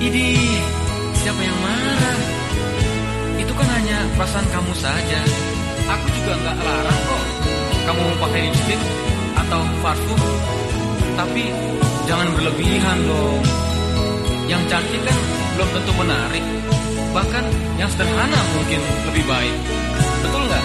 Idi, siapa yang marah? Itu kan hanya perasaan kamu saja. Aku juga nggak larang kok. Kamu mau pakai lipstick atau parfum, tapi jangan berlebihan dong. Yang cantik kan belum tentu menarik. Bahkan yang sederhana mungkin lebih baik. Betul nggak?